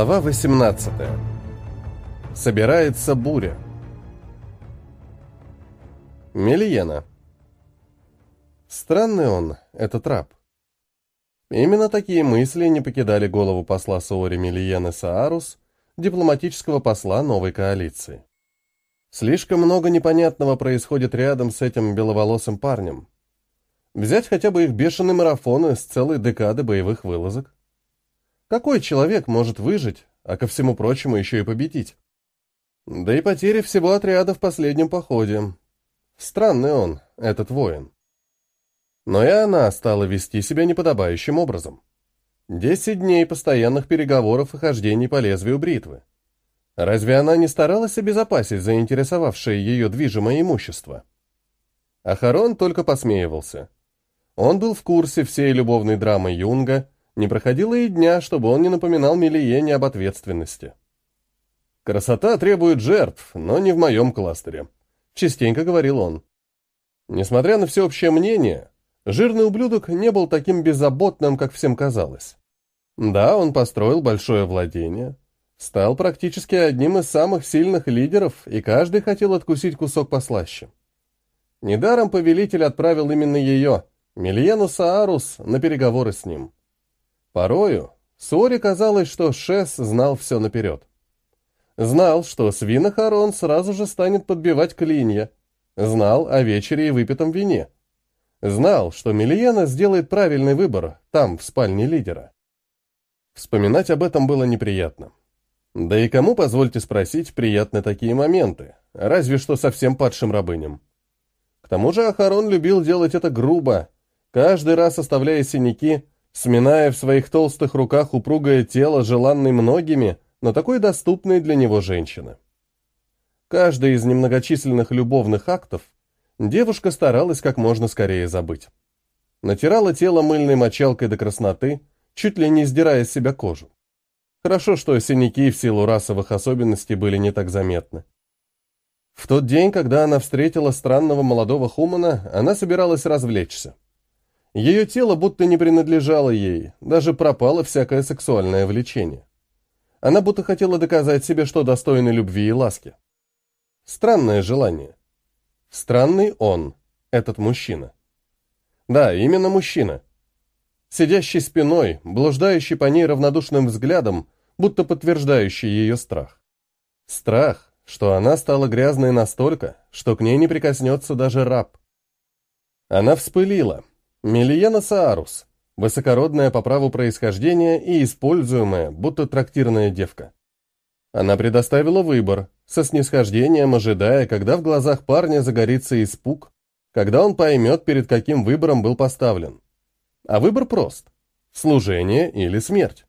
Глава 18. Собирается буря. Мельена. Странный он, этот раб. Именно такие мысли не покидали голову посла Соори Мельены Саарус, дипломатического посла новой коалиции. Слишком много непонятного происходит рядом с этим беловолосым парнем. Взять хотя бы их бешеный марафон из целой декады боевых вылазок. Какой человек может выжить, а ко всему прочему еще и победить? Да и потери всего отряда в последнем походе. Странный он, этот воин. Но и она стала вести себя неподобающим образом. Десять дней постоянных переговоров и хождений по лезвию бритвы. Разве она не старалась обезопасить заинтересовавшее ее движимое имущество? Ахарон только посмеивался. Он был в курсе всей любовной драмы Юнга не проходило и дня, чтобы он не напоминал Мелиене об ответственности. «Красота требует жертв, но не в моем кластере», — частенько говорил он. Несмотря на всеобщее мнение, жирный ублюдок не был таким беззаботным, как всем казалось. Да, он построил большое владение, стал практически одним из самых сильных лидеров, и каждый хотел откусить кусок послаще. Недаром повелитель отправил именно ее, Мильену Саарус, на переговоры с ним. Порою Соре казалось, что Шес знал все наперед. Знал, что свина Харон сразу же станет подбивать клинья. Знал о вечере и выпитом вине. Знал, что Мильена сделает правильный выбор там, в спальне лидера. Вспоминать об этом было неприятно. Да и кому, позвольте спросить, приятны такие моменты, разве что совсем падшим рабыням. К тому же Ахарон любил делать это грубо, каждый раз оставляя синяки, сминая в своих толстых руках упругое тело, желанной многими, но такой доступной для него женщины. Каждый из немногочисленных любовных актов девушка старалась как можно скорее забыть. Натирала тело мыльной мочалкой до красноты, чуть ли не сдирая с себя кожу. Хорошо, что синяки в силу расовых особенностей были не так заметны. В тот день, когда она встретила странного молодого хумана, она собиралась развлечься. Ее тело будто не принадлежало ей, даже пропало всякое сексуальное влечение. Она будто хотела доказать себе, что достойна любви и ласки. Странное желание. Странный он, этот мужчина. Да, именно мужчина. Сидящий спиной, блуждающий по ней равнодушным взглядом, будто подтверждающий ее страх. Страх, что она стала грязной настолько, что к ней не прикоснется даже раб. Она вспылила, Мелиена Саарус, высокородная по праву происхождения и используемая, будто трактирная девка. Она предоставила выбор, со снисхождением ожидая, когда в глазах парня загорится испуг, когда он поймет, перед каким выбором был поставлен. А выбор прост – служение или смерть.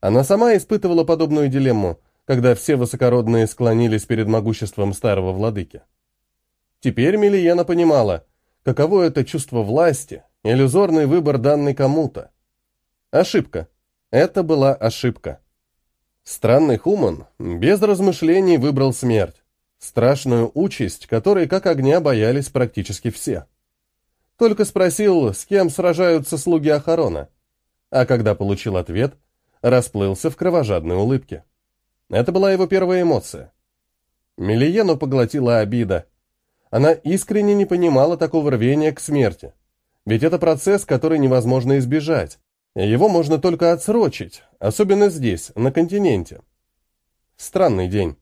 Она сама испытывала подобную дилемму, когда все высокородные склонились перед могуществом старого владыки. Теперь Мелиена понимала – Каково это чувство власти, иллюзорный выбор данный кому-то? Ошибка. Это была ошибка. Странный Хуман без размышлений выбрал смерть. Страшную участь, которой как огня боялись практически все. Только спросил, с кем сражаются слуги Ахарона. А когда получил ответ, расплылся в кровожадной улыбке. Это была его первая эмоция. Мелиену поглотила обида. Она искренне не понимала такого рвения к смерти. Ведь это процесс, который невозможно избежать. Его можно только отсрочить, особенно здесь, на континенте. Странный день.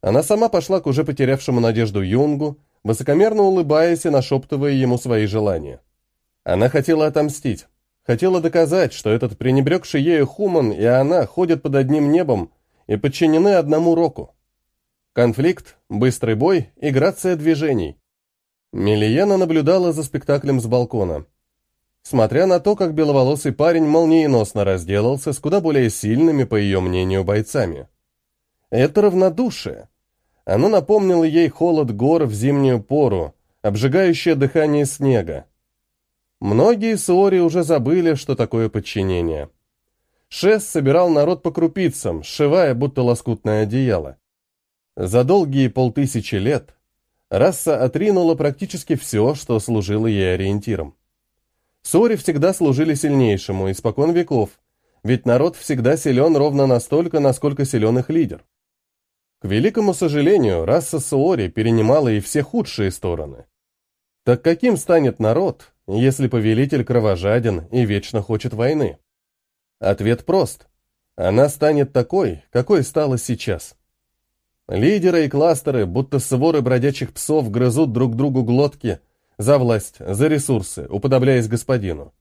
Она сама пошла к уже потерявшему надежду Юнгу, высокомерно улыбаясь и нашептывая ему свои желания. Она хотела отомстить, хотела доказать, что этот пренебрегший ею Хуман и она ходят под одним небом и подчинены одному року. Конфликт, быстрый бой и грация движений. Милиена наблюдала за спектаклем с балкона. Смотря на то, как беловолосый парень молниеносно разделался с куда более сильными, по ее мнению, бойцами. Это равнодушие. Оно напомнило ей холод гор в зимнюю пору, обжигающее дыхание снега. Многие Суори уже забыли, что такое подчинение. Шес собирал народ по крупицам, сшивая будто лоскутное одеяло. За долгие полтысячи лет раса отринула практически все, что служило ей ориентиром. Сори всегда служили сильнейшему, испокон веков, ведь народ всегда силен ровно настолько, насколько силен их лидер. К великому сожалению, раса Суори перенимала и все худшие стороны. Так каким станет народ, если повелитель кровожаден и вечно хочет войны? Ответ прост. Она станет такой, какой стала сейчас. Лидеры и кластеры, будто своры бродячих псов, грызут друг другу глотки за власть, за ресурсы, уподобляясь господину.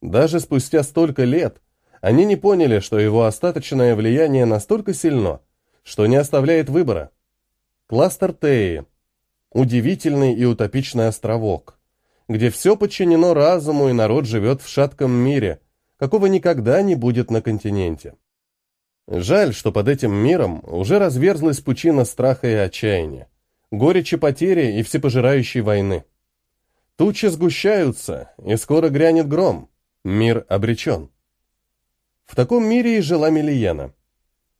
Даже спустя столько лет они не поняли, что его остаточное влияние настолько сильно, что не оставляет выбора. Кластер Теи – удивительный и утопичный островок, где все подчинено разуму и народ живет в шатком мире, какого никогда не будет на континенте. Жаль, что под этим миром уже разверзлась пучина страха и отчаяния, горечи потери и всепожирающей войны. Тучи сгущаются, и скоро грянет гром. Мир обречен. В таком мире и жила Милиена.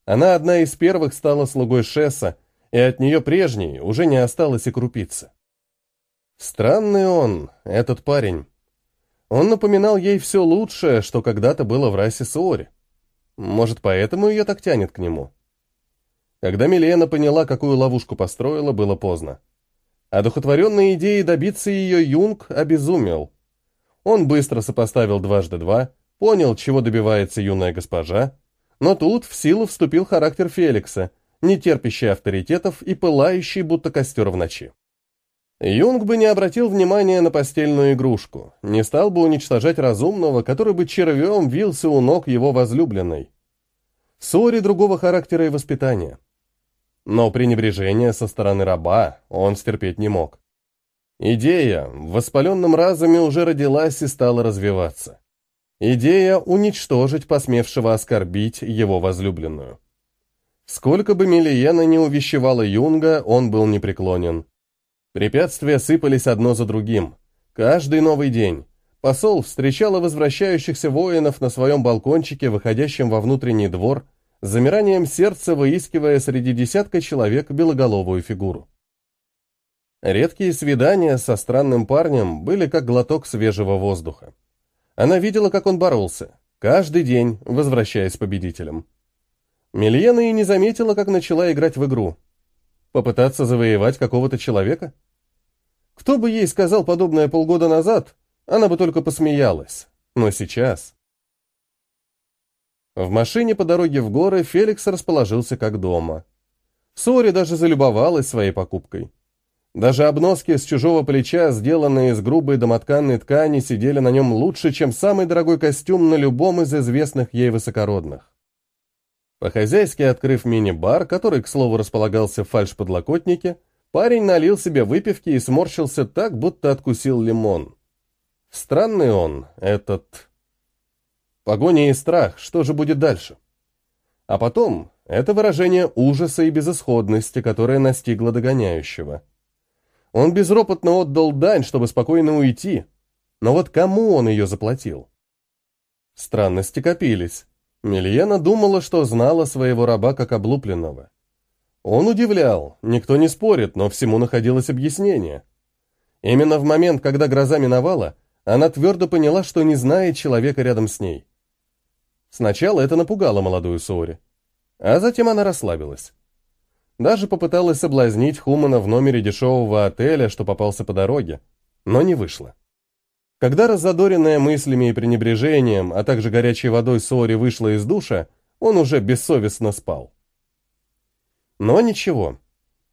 Она одна из первых стала слугой Шесса, и от нее прежней уже не осталось и крупицы. Странный он, этот парень. Он напоминал ей все лучшее, что когда-то было в расе Суори. Может, поэтому ее так тянет к нему? Когда Милена поняла, какую ловушку построила, было поздно. Одухотворенной идеей добиться ее Юнг обезумел. Он быстро сопоставил дважды два, понял, чего добивается юная госпожа, но тут в силу вступил характер Феликса, не терпящий авторитетов и пылающий, будто костер в ночи. Юнг бы не обратил внимания на постельную игрушку, не стал бы уничтожать разумного, который бы червем вился у ног его возлюбленной. Ссоре другого характера и воспитания. Но пренебрежение со стороны раба он стерпеть не мог. Идея в воспаленном разуме уже родилась и стала развиваться. Идея уничтожить посмевшего оскорбить его возлюбленную. Сколько бы Милиена не увещевала Юнга, он был непреклонен. Препятствия сыпались одно за другим. Каждый новый день. Посол встречал возвращающихся воинов на своем балкончике, выходящем во внутренний двор, с замиранием сердца выискивая среди десятка человек белоголовую фигуру. Редкие свидания со странным парнем были как глоток свежего воздуха. Она видела, как он боролся, каждый день возвращаясь победителем. Мильена и не заметила, как начала играть в игру. Попытаться завоевать какого-то человека? Кто бы ей сказал подобное полгода назад, она бы только посмеялась. Но сейчас... В машине по дороге в горы Феликс расположился как дома. Сори даже залюбовалась своей покупкой. Даже обноски с чужого плеча, сделанные из грубой домотканной ткани, сидели на нем лучше, чем самый дорогой костюм на любом из известных ей высокородных. По-хозяйски открыв мини-бар, который, к слову, располагался в фальш-подлокотнике, Парень налил себе выпивки и сморщился так, будто откусил лимон. Странный он, этот... Погоня и страх, что же будет дальше? А потом, это выражение ужаса и безысходности, которое настигло догоняющего. Он безропотно отдал дань, чтобы спокойно уйти. Но вот кому он ее заплатил? Странности копились. Мильена думала, что знала своего раба как облупленного. Он удивлял, никто не спорит, но всему находилось объяснение. Именно в момент, когда гроза миновала, она твердо поняла, что не знает человека рядом с ней. Сначала это напугало молодую Сори, а затем она расслабилась. Даже попыталась соблазнить Хумана в номере дешевого отеля, что попался по дороге, но не вышло. Когда раззадоренная мыслями и пренебрежением, а также горячей водой Сори вышла из душа, он уже бессовестно спал. Но ничего.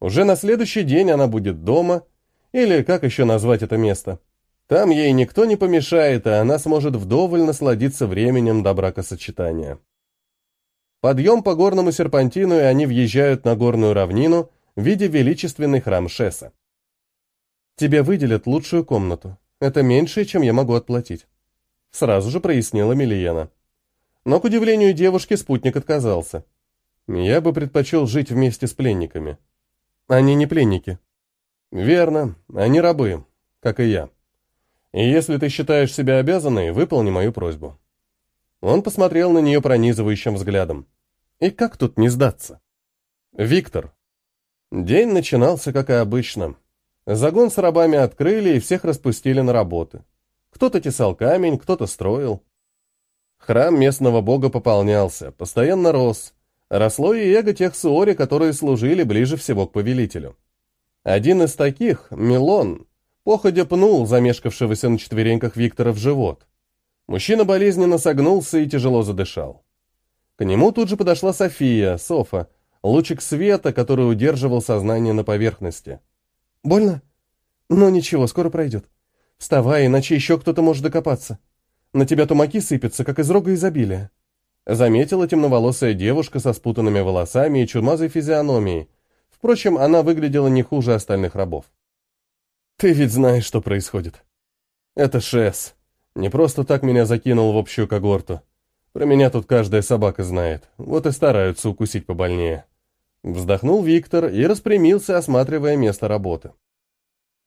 Уже на следующий день она будет дома, или как еще назвать это место. Там ей никто не помешает, и она сможет вдоволь насладиться временем до бракосочетания. Подъем по горному серпантину, и они въезжают на горную равнину в виде величественный храм Шеса. «Тебе выделят лучшую комнату. Это меньше, чем я могу отплатить», — сразу же прояснила Милиена. Но, к удивлению девушки, спутник отказался. Я бы предпочел жить вместе с пленниками. Они не пленники. Верно, они рабы, как и я. И если ты считаешь себя обязанной, выполни мою просьбу. Он посмотрел на нее пронизывающим взглядом. И как тут не сдаться? Виктор. День начинался, как и обычно. Загон с рабами открыли и всех распустили на работы. Кто-то тесал камень, кто-то строил. Храм местного бога пополнялся, постоянно рос. Росло и эго тех суори, которые служили ближе всего к повелителю. Один из таких, Милон, походя пнул замешкавшегося на четвереньках Виктора в живот. Мужчина болезненно согнулся и тяжело задышал. К нему тут же подошла София, Софа, лучик света, который удерживал сознание на поверхности. «Больно? Ну ничего, скоро пройдет. Вставай, иначе еще кто-то может докопаться. На тебя тумаки сыпятся, как из рога изобилия». Заметила темноволосая девушка со спутанными волосами и чумазой физиономией. Впрочем, она выглядела не хуже остальных рабов. «Ты ведь знаешь, что происходит. Это Шес. Не просто так меня закинул в общую когорту. Про меня тут каждая собака знает, вот и стараются укусить побольнее». Вздохнул Виктор и распрямился, осматривая место работы.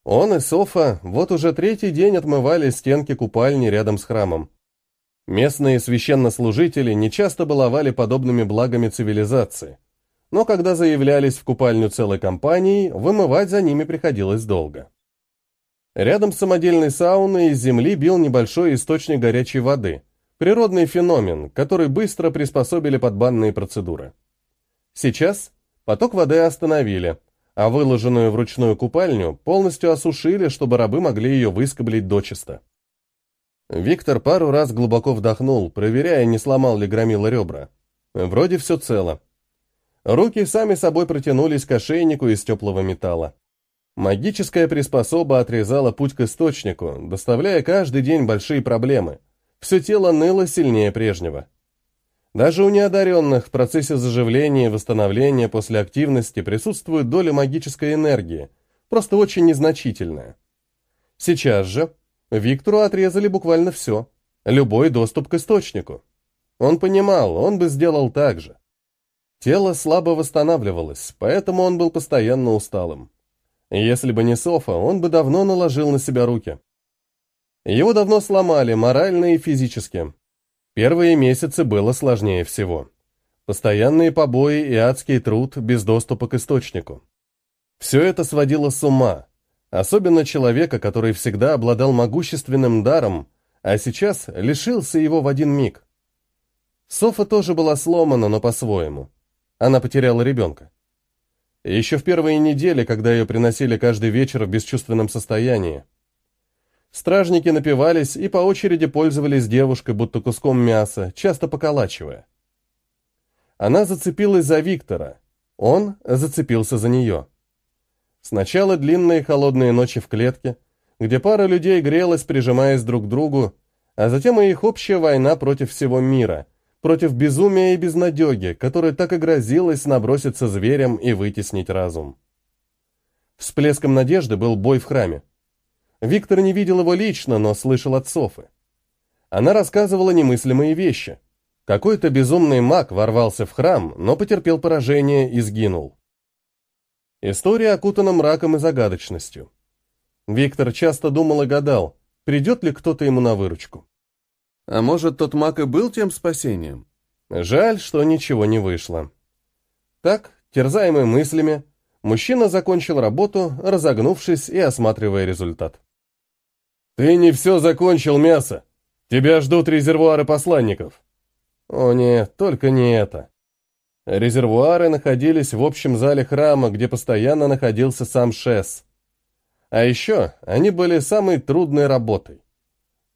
Он и Софа вот уже третий день отмывали стенки купальни рядом с храмом. Местные священнослужители нечасто баловали подобными благами цивилизации, но когда заявлялись в купальню целой компанией, вымывать за ними приходилось долго. Рядом с самодельной сауной из земли бил небольшой источник горячей воды, природный феномен, который быстро приспособили под банные процедуры. Сейчас поток воды остановили, а выложенную вручную купальню полностью осушили, чтобы рабы могли ее выскоблить дочисто. Виктор пару раз глубоко вдохнул, проверяя, не сломал ли громила ребра. Вроде все цело. Руки сами собой протянулись к ошейнику из теплого металла. Магическая приспособа отрезала путь к источнику, доставляя каждый день большие проблемы. Все тело ныло сильнее прежнего. Даже у неодаренных в процессе заживления и восстановления после активности присутствует доля магической энергии, просто очень незначительная. Сейчас же Виктору отрезали буквально все, любой доступ к источнику. Он понимал, он бы сделал так же. Тело слабо восстанавливалось, поэтому он был постоянно усталым. Если бы не Софа, он бы давно наложил на себя руки. Его давно сломали, морально и физически. Первые месяцы было сложнее всего. Постоянные побои и адский труд без доступа к источнику. Все это сводило с ума, особенно человека, который всегда обладал могущественным даром, а сейчас лишился его в один миг. Софа тоже была сломана, но по-своему. Она потеряла ребенка. Еще в первые недели, когда ее приносили каждый вечер в бесчувственном состоянии, Стражники напивались и по очереди пользовались девушкой, будто куском мяса, часто поколачивая. Она зацепилась за Виктора, он зацепился за нее. Сначала длинные холодные ночи в клетке, где пара людей грелась, прижимаясь друг к другу, а затем и их общая война против всего мира, против безумия и безнадеги, которая так и грозилась наброситься зверем и вытеснить разум. Всплеском надежды был бой в храме. Виктор не видел его лично, но слышал от Софы. Она рассказывала немыслимые вещи. Какой-то безумный маг ворвался в храм, но потерпел поражение и сгинул. История окутана мраком и загадочностью. Виктор часто думал и гадал, придет ли кто-то ему на выручку. А может, тот маг и был тем спасением? Жаль, что ничего не вышло. Так, терзаемый мыслями, мужчина закончил работу, разогнувшись и осматривая результат. «Ты не все закончил, мясо. Тебя ждут резервуары посланников». О нет, только не это. Резервуары находились в общем зале храма, где постоянно находился сам Шес. А еще они были самой трудной работой.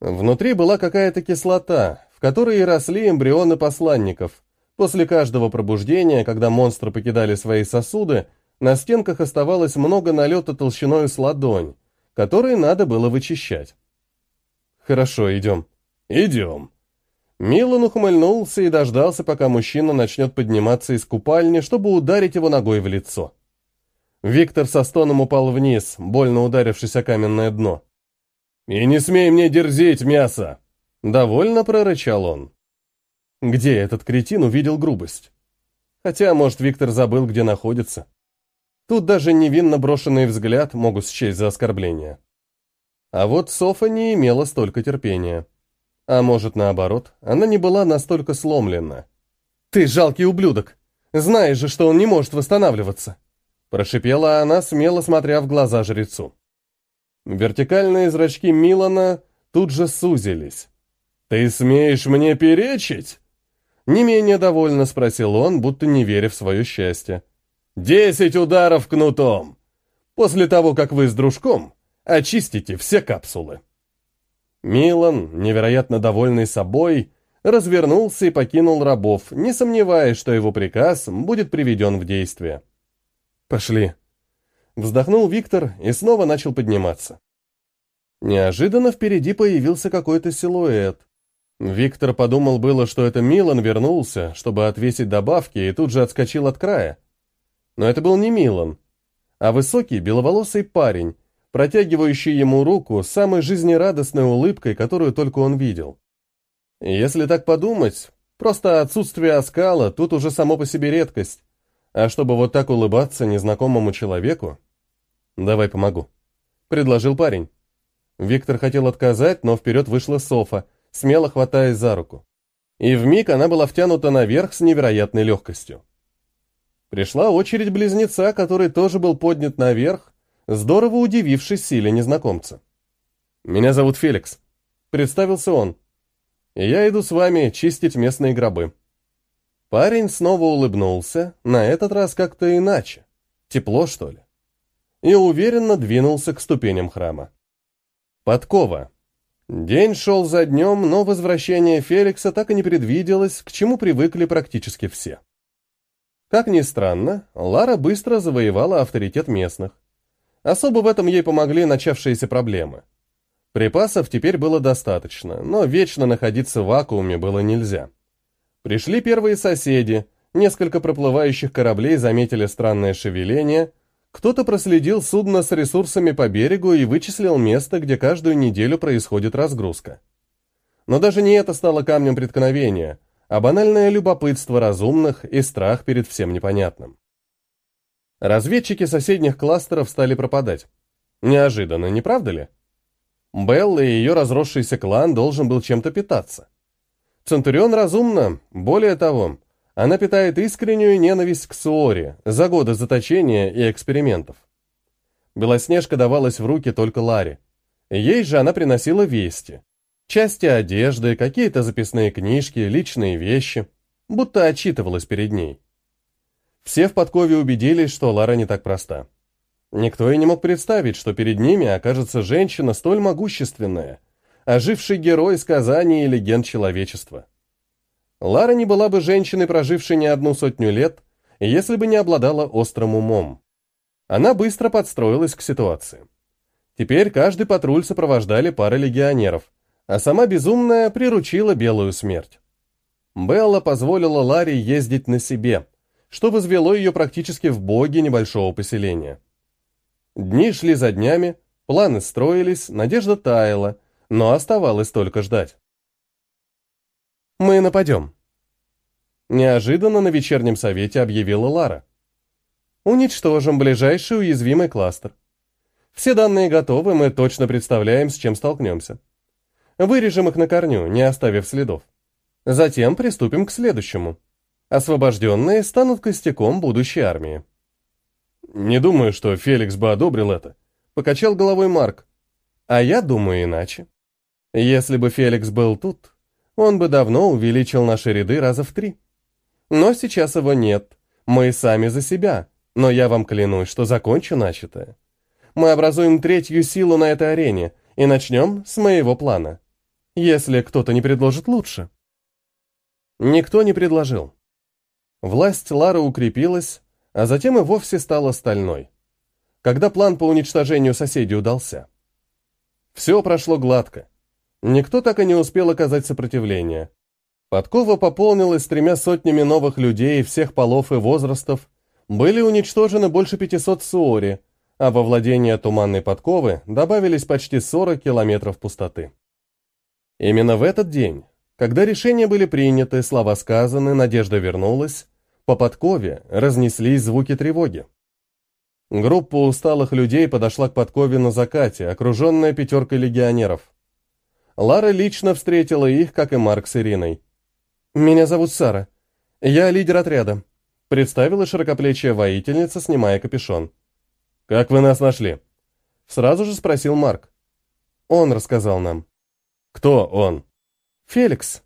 Внутри была какая-то кислота, в которой и росли эмбрионы посланников. После каждого пробуждения, когда монстры покидали свои сосуды, на стенках оставалось много налета толщиной с ладонь, которые надо было вычищать. «Хорошо, идем». «Идем». Милан ухмыльнулся и дождался, пока мужчина начнет подниматься из купальни, чтобы ударить его ногой в лицо. Виктор со стоном упал вниз, больно ударившись о каменное дно. «И не смей мне дерзить, мясо!» Довольно прорычал он. Где этот кретин увидел грубость? Хотя, может, Виктор забыл, где находится. Тут даже невинно брошенный взгляд могут счесть за оскорбление. А вот Софа не имела столько терпения. А может, наоборот, она не была настолько сломлена. «Ты жалкий ублюдок! Знаешь же, что он не может восстанавливаться!» Прошипела она, смело смотря в глаза жрецу. Вертикальные зрачки Милана тут же сузились. «Ты смеешь мне перечить?» Не менее довольно спросил он, будто не веря в свое счастье. «Десять ударов кнутом! После того, как вы с дружком очистите все капсулы!» Милан, невероятно довольный собой, развернулся и покинул рабов, не сомневаясь, что его приказ будет приведен в действие. «Пошли!» Вздохнул Виктор и снова начал подниматься. Неожиданно впереди появился какой-то силуэт. Виктор подумал было, что это Милан вернулся, чтобы отвесить добавки, и тут же отскочил от края. Но это был не Милан, а высокий беловолосый парень, протягивающий ему руку с самой жизнерадостной улыбкой, которую только он видел. если так подумать, просто отсутствие оскала тут уже само по себе редкость. А чтобы вот так улыбаться незнакомому человеку... «Давай помогу», — предложил парень. Виктор хотел отказать, но вперед вышла Софа — смело хватаясь за руку. И вмиг она была втянута наверх с невероятной легкостью. Пришла очередь близнеца, который тоже был поднят наверх, здорово удивившись силе незнакомца. «Меня зовут Феликс», — представился он. «Я иду с вами чистить местные гробы». Парень снова улыбнулся, на этот раз как-то иначе. Тепло, что ли? И уверенно двинулся к ступеням храма. Подкова, День шел за днем, но возвращение Феликса так и не предвиделось, к чему привыкли практически все. Как ни странно, Лара быстро завоевала авторитет местных. Особо в этом ей помогли начавшиеся проблемы. Припасов теперь было достаточно, но вечно находиться в вакууме было нельзя. Пришли первые соседи, несколько проплывающих кораблей заметили странное шевеление, кто-то проследил судно с ресурсами по берегу и вычислил место, где каждую неделю происходит разгрузка. Но даже не это стало камнем преткновения, а банальное любопытство разумных и страх перед всем непонятным. Разведчики соседних кластеров стали пропадать. Неожиданно, не правда ли? Белла и ее разросшийся клан должен был чем-то питаться. Центурион разумно, более того, она питает искреннюю ненависть к Суоре за годы заточения и экспериментов. Белоснежка давалась в руки только Ларе. Ей же она приносила вести. Части одежды, какие-то записные книжки, личные вещи. Будто отчитывалась перед ней. Все в подкове убедились, что Лара не так проста. Никто и не мог представить, что перед ними окажется женщина столь могущественная, оживший герой сказаний и легенд человечества. Лара не была бы женщиной, прожившей не одну сотню лет, если бы не обладала острым умом. Она быстро подстроилась к ситуации. Теперь каждый патруль сопровождали пары легионеров, а сама безумная приручила белую смерть. Белла позволила Ларе ездить на себе, что возвело ее практически в боги небольшого поселения. Дни шли за днями, планы строились, надежда таяла, но оставалось только ждать. «Мы нападем». Неожиданно на вечернем совете объявила Лара. «Уничтожим ближайший уязвимый кластер. Все данные готовы, мы точно представляем, с чем столкнемся. Вырежем их на корню, не оставив следов. Затем приступим к следующему. Освобожденные станут костяком будущей армии». «Не думаю, что Феликс бы одобрил это», — покачал головой Марк. «А я думаю иначе. Если бы Феликс был тут, он бы давно увеличил наши ряды раза в три. Но сейчас его нет. Мы сами за себя. Но я вам клянусь, что закончу начатое. Мы образуем третью силу на этой арене и начнем с моего плана. Если кто-то не предложит лучше. Никто не предложил. Власть Лары укрепилась, а затем и вовсе стала стальной. Когда план по уничтожению соседей удался. Все прошло гладко. Никто так и не успел оказать сопротивление. Подкова пополнилась тремя сотнями новых людей всех полов и возрастов, были уничтожены больше 500 суори, а во владение Туманной подковы добавились почти 40 километров пустоты. Именно в этот день, когда решения были приняты, слова сказаны, надежда вернулась, по подкове разнеслись звуки тревоги. Группа усталых людей подошла к подкове на закате, окруженная пятеркой легионеров. Лара лично встретила их, как и Марк с Ириной. «Меня зовут Сара. Я лидер отряда», — представила широкоплечья воительница, снимая капюшон. «Как вы нас нашли?» Сразу же спросил Марк. «Он рассказал нам». «Кто он?» «Феликс!»